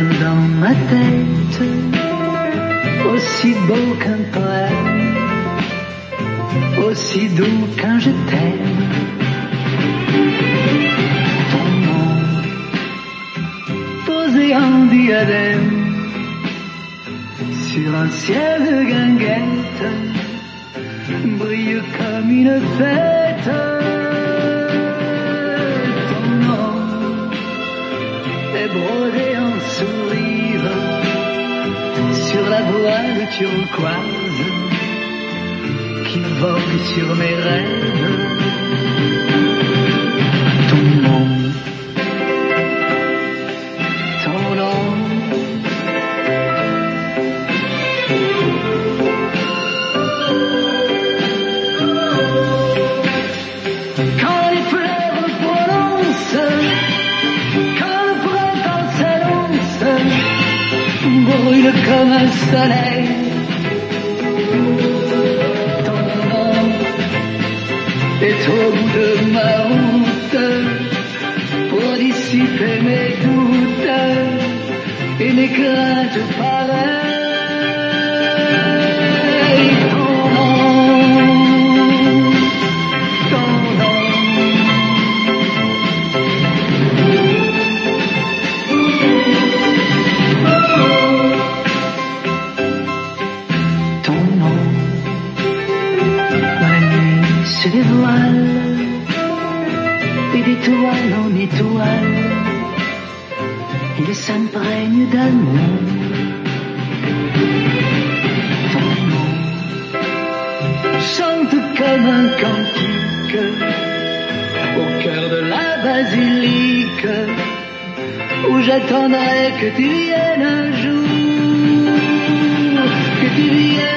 ma tête, aussi beau qu'un poème, aussi doux qu'un je t'aime. Ton nom, posé en diadème, sur un ciel de guinguette, brille comme une fête. Brodé en sourire sur la voile turquoise qui vogue sur mes rêves. Comme un soleil. Ton nom au bout de ma route pour dissiper mes doutes et mes craintes pareilles. Nuit se dévoile, et d'étoile en étoile, il s'imprègne d'amour. Ton chante comme un cantique. Au cœur de la basilique où j'attendrai que tu viennes un jour, que tu viennes